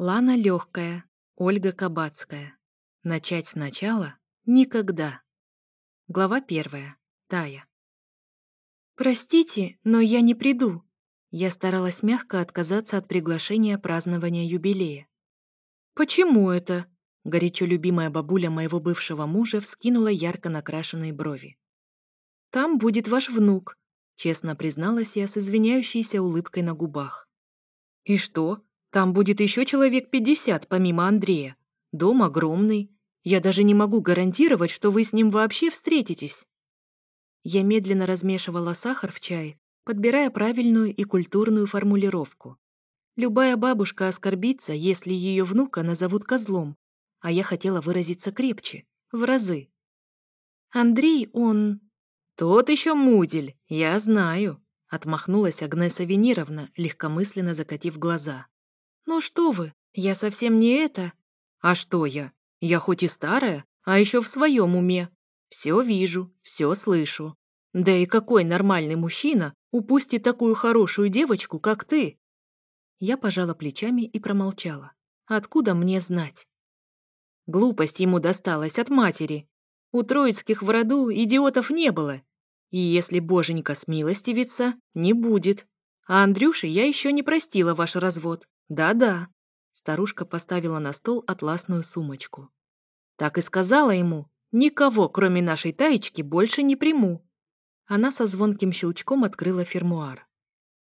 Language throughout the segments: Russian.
Лана Легкая, Ольга Кабацкая. Начать сначала? Никогда. Глава первая. Тая. «Простите, но я не приду». Я старалась мягко отказаться от приглашения празднования юбилея. «Почему это?» — горячо любимая бабуля моего бывшего мужа вскинула ярко накрашенные брови. «Там будет ваш внук», — честно призналась я с извиняющейся улыбкой на губах. «И что?» Там будет еще человек 50, помимо Андрея. Дом огромный. Я даже не могу гарантировать, что вы с ним вообще встретитесь». Я медленно размешивала сахар в чай, подбирая правильную и культурную формулировку. Любая бабушка оскорбится, если ее внука назовут козлом, а я хотела выразиться крепче, в разы. «Андрей, он...» «Тот еще мудель, я знаю», — отмахнулась Агнеса Венеровна, легкомысленно закатив глаза. «Ну что вы, я совсем не это». «А что я? Я хоть и старая, а еще в своем уме. Все вижу, все слышу. Да и какой нормальный мужчина упустит такую хорошую девочку, как ты?» Я пожала плечами и промолчала. «Откуда мне знать?» Глупость ему досталась от матери. У троицких в роду идиотов не было. И если боженька смилостивится, не будет. А Андрюше я еще не простила ваш развод. Да-да. Старушка поставила на стол атласную сумочку. Так и сказала ему, никого, кроме нашей таечки, больше не приму. Она со звонким щелчком открыла фермуар.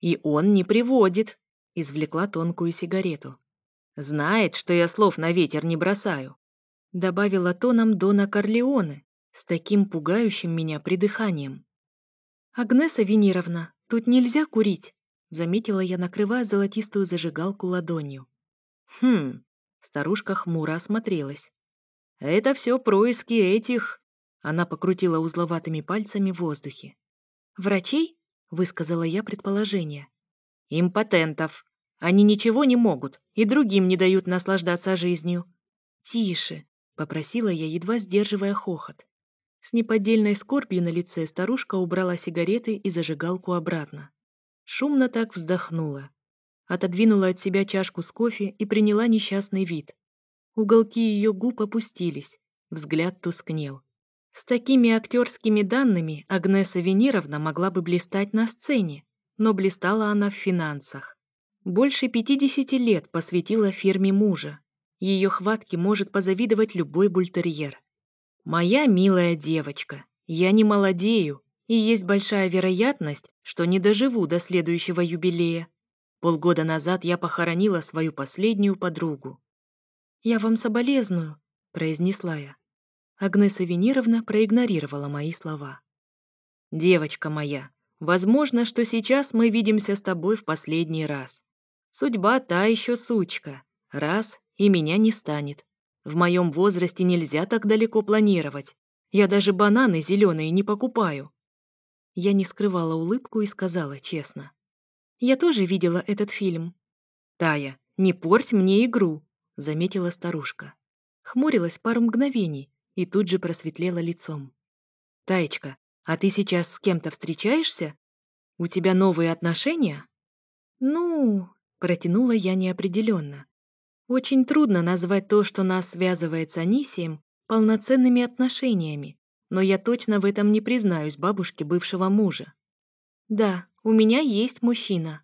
И он не приводит, извлекла тонкую сигарету. Знает, что я слов на ветер не бросаю. Добавила тоном Дона Корлеоне с таким пугающим меня придыханием. «Агнеса Венеровна, тут нельзя курить!» Заметила я, накрывая золотистую зажигалку ладонью. «Хм...» — старушка хмуро осмотрелась. «Это все происки этих...» Она покрутила узловатыми пальцами в воздухе. «Врачей?» — высказала я предположение. «Импотентов. Они ничего не могут и другим не дают наслаждаться жизнью». «Тише!» — попросила я, едва сдерживая хохот. С неподдельной скорбью на лице старушка убрала сигареты и зажигалку обратно. Шумно так вздохнула. Отодвинула от себя чашку с кофе и приняла несчастный вид. Уголки ее губ опустились, взгляд тускнел. С такими актерскими данными Агнеса Венеровна могла бы блистать на сцене, но блистала она в финансах. Больше 50 лет посвятила фирме мужа. Ее хватке может позавидовать любой бультерьер. «Моя милая девочка, я не молодею, и есть большая вероятность, что не доживу до следующего юбилея. Полгода назад я похоронила свою последнюю подругу. «Я вам соболезную», — произнесла я. Агнеса Венеровна проигнорировала мои слова. «Девочка моя, возможно, что сейчас мы видимся с тобой в последний раз. Судьба та еще сучка. Раз — и меня не станет. В моем возрасте нельзя так далеко планировать. Я даже бананы зеленые не покупаю. Я не скрывала улыбку и сказала честно. «Я тоже видела этот фильм». «Тая, не порть мне игру», — заметила старушка. Хмурилась пару мгновений и тут же просветлела лицом. «Таечка, а ты сейчас с кем-то встречаешься? У тебя новые отношения?» «Ну...» — протянула я неопределенно. «Очень трудно назвать то, что нас связывает с Анисием, полноценными отношениями но я точно в этом не признаюсь бабушке бывшего мужа. Да, у меня есть мужчина.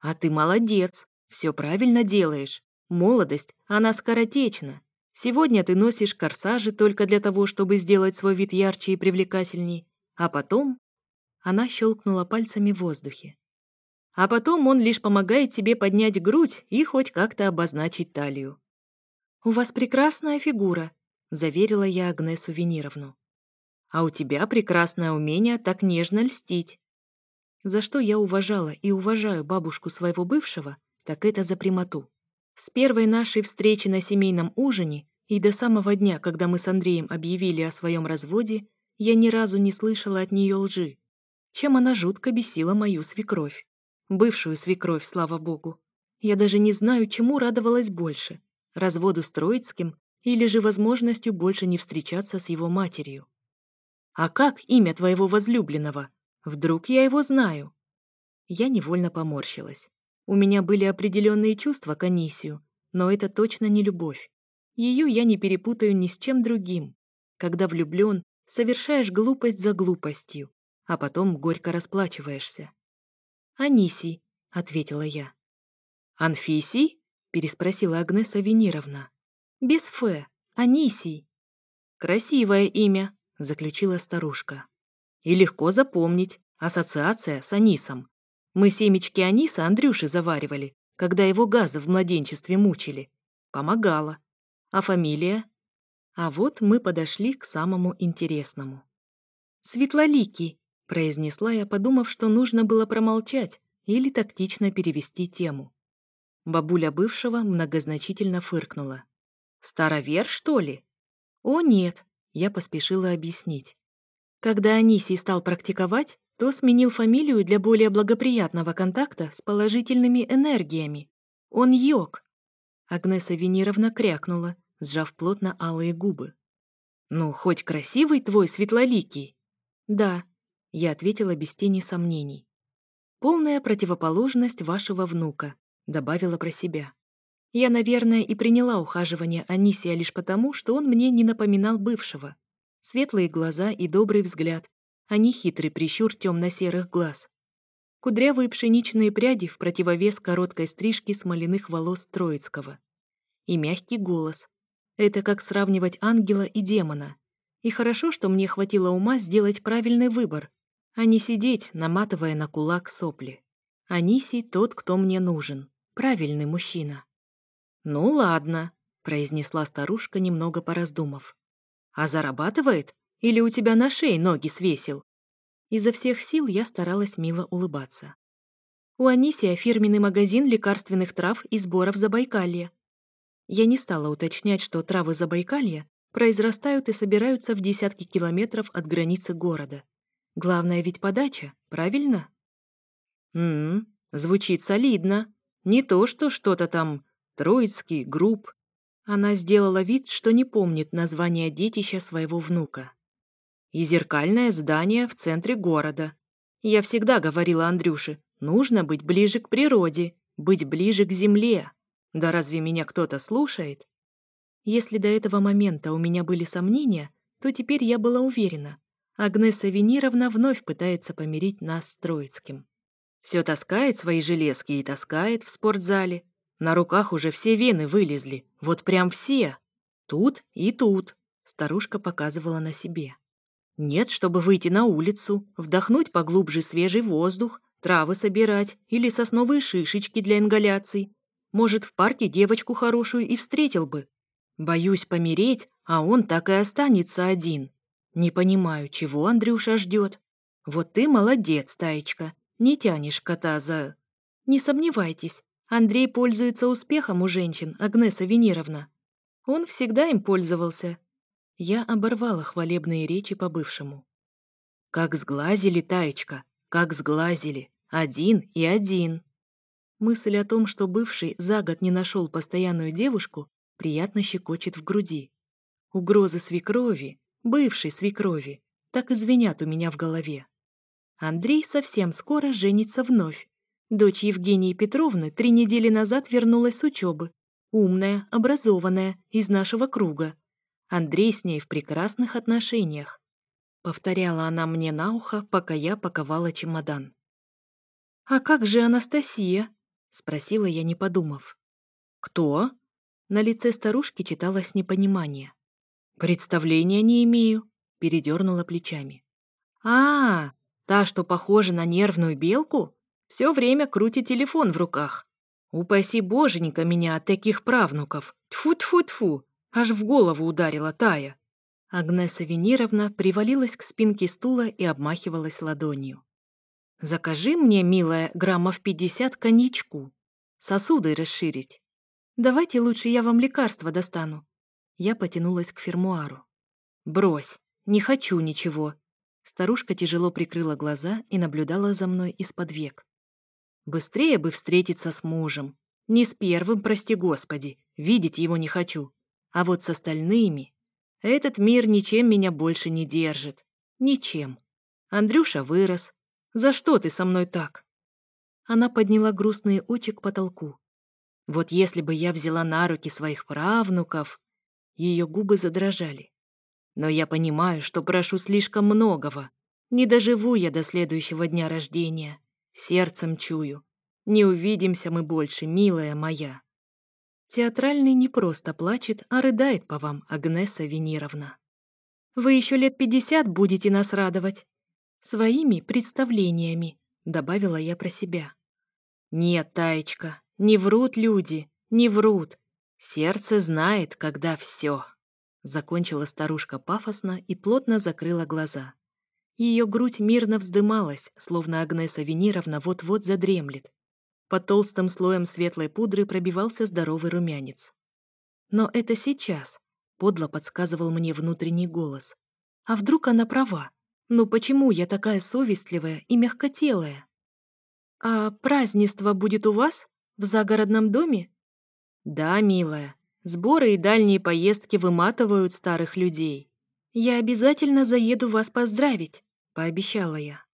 А ты молодец, все правильно делаешь. Молодость, она скоротечна. Сегодня ты носишь корсажи только для того, чтобы сделать свой вид ярче и привлекательней, а потом... Она щелкнула пальцами в воздухе. А потом он лишь помогает тебе поднять грудь и хоть как-то обозначить талию. «У вас прекрасная фигура», — заверила я Агнесу Венеровну. А у тебя прекрасное умение так нежно льстить. За что я уважала и уважаю бабушку своего бывшего, так это за прямоту. С первой нашей встречи на семейном ужине и до самого дня, когда мы с Андреем объявили о своем разводе, я ни разу не слышала от нее лжи, чем она жутко бесила мою свекровь. Бывшую свекровь, слава богу. Я даже не знаю, чему радовалась больше – разводу с Троицким или же возможностью больше не встречаться с его матерью. «А как имя твоего возлюбленного? Вдруг я его знаю?» Я невольно поморщилась. У меня были определенные чувства к Анисию, но это точно не любовь. Ее я не перепутаю ни с чем другим. Когда влюблен, совершаешь глупость за глупостью, а потом горько расплачиваешься. «Анисий», — ответила я. «Анфисий?» — переспросила Агнеса Венеровна. «Без фе. Анисий». «Красивое имя», — заключила старушка. «И легко запомнить. Ассоциация с анисом. Мы семечки аниса Андрюше заваривали, когда его газы в младенчестве мучили. Помогала. А фамилия? А вот мы подошли к самому интересному. «Светлоликий», — произнесла я, подумав, что нужно было промолчать или тактично перевести тему. Бабуля бывшего многозначительно фыркнула. «Старовер, что ли?» «О, нет, я поспешила объяснить. Когда Анисий стал практиковать, то сменил фамилию для более благоприятного контакта с положительными энергиями. Он йог. Агнеса Венеровна крякнула, сжав плотно алые губы. «Ну, хоть красивый твой, светлоликий?» «Да», — я ответила без тени сомнений. «Полная противоположность вашего внука», — добавила про себя. Я, наверное, и приняла ухаживание Анисия лишь потому, что он мне не напоминал бывшего. Светлые глаза и добрый взгляд, а не хитрый прищур темно-серых глаз. Кудрявые пшеничные пряди в противовес короткой стрижке смоляных волос Троицкого. И мягкий голос. Это как сравнивать ангела и демона. И хорошо, что мне хватило ума сделать правильный выбор, а не сидеть, наматывая на кулак сопли. Анисий тот, кто мне нужен. Правильный мужчина. «Ну ладно», — произнесла старушка, немного пораздумав. «А зарабатывает? Или у тебя на шее ноги свесил?» Изо всех сил я старалась мило улыбаться. У Анисия фирменный магазин лекарственных трав и сборов Забайкалья. Я не стала уточнять, что травы Забайкалья произрастают и собираются в десятки километров от границы города. Главное ведь подача, правильно? Ммм, звучит солидно. Не то, что что-то там Троицкий, Групп. Она сделала вид, что не помнит название детища своего внука. И зеркальное здание в центре города. Я всегда говорила Андрюше, нужно быть ближе к природе, быть ближе к земле. Да разве меня кто-то слушает? Если до этого момента у меня были сомнения, то теперь я была уверена. Агнеса Венировна вновь пытается помирить нас с Троицким. Все таскает свои железки и таскает в спортзале, на руках уже все вены вылезли, вот прям все. Тут и тут, старушка показывала на себе. Нет, чтобы выйти на улицу, вдохнуть поглубже свежий воздух, травы собирать или сосновые шишечки для ингаляций. Может, в парке девочку хорошую и встретил бы. Боюсь помереть, а он так и останется один. Не понимаю, чего Андрюша ждет. Вот ты молодец, Таечка, не тянешь кота за... Не сомневайтесь, Андрей пользуется успехом у женщин, Агнеса Венеровна. Он всегда им пользовался. Я оборвала хвалебные речи по бывшему. Как сглазили, Таечка, как сглазили. Один и один. Мысль о том, что бывший за год не нашел постоянную девушку, приятно щекочет в груди. Угрозы свекрови, бывшей свекрови, так извинят у меня в голове. Андрей совсем скоро женится вновь, Дочь Евгении Петровны три недели назад вернулась с учебы. Умная, образованная, из нашего круга. Андрей с ней в прекрасных отношениях. Повторяла она мне на ухо, пока я паковала чемодан. «А как же Анастасия?» — спросила я, не подумав. «Кто?» На лице старушки читалось непонимание. «Представления не имею», — передернула плечами. «А, та, что похожа на нервную белку?» Все время крутит телефон в руках. Упаси боженька меня от таких правнуков. Тфу-тфу-тфу. Аж в голову ударила Тая. Агнеса Венеровна привалилась к спинке стула и обмахивалась ладонью. «Закажи мне, милая, граммов пятьдесят коньячку. Сосуды расширить. Давайте лучше я вам лекарство достану». Я потянулась к фермуару. «Брось, не хочу ничего». Старушка тяжело прикрыла глаза и наблюдала за мной из-под век. Быстрее бы встретиться с мужем. Не с первым, прости господи, видеть его не хочу. А вот с остальными... Этот мир ничем меня больше не держит. Ничем. Андрюша вырос. За что ты со мной так? Она подняла грустные очи к потолку. Вот если бы я взяла на руки своих правнуков... Ее губы задрожали. Но я понимаю, что прошу слишком многого. Не доживу я до следующего дня рождения. Сердцем чую. Не увидимся мы больше, милая моя. Театральный не просто плачет, а рыдает по вам, Агнеса Венеровна. Вы еще лет пятьдесят будете нас радовать. Своими представлениями, добавила я про себя. Нет, Таечка, не врут люди, не врут. Сердце знает, когда все. Закончила старушка пафосно и плотно закрыла глаза. Ее грудь мирно вздымалась, словно Агнеса Венеровна вот-вот задремлет. Под толстым слоем светлой пудры пробивался здоровый румянец. Но это сейчас, подло подсказывал мне внутренний голос. А вдруг она права? Ну почему я такая совестливая и мягкотелая? А празднество будет у вас? В загородном доме? Да, милая. Сборы и дальние поездки выматывают старых людей. Я обязательно заеду вас поздравить пообещала я.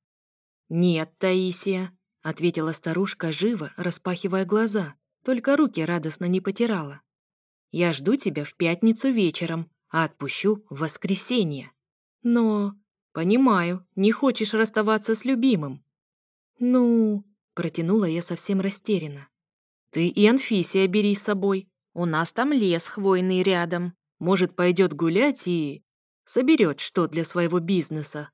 «Нет, Таисия», — ответила старушка живо, распахивая глаза, только руки радостно не потирала. «Я жду тебя в пятницу вечером, а отпущу в воскресенье. Но...» «Понимаю, не хочешь расставаться с любимым». «Ну...» — протянула я совсем растерянно. «Ты и Анфисия бери с собой. У нас там лес хвойный рядом. Может, пойдет гулять и... соберет что для своего бизнеса,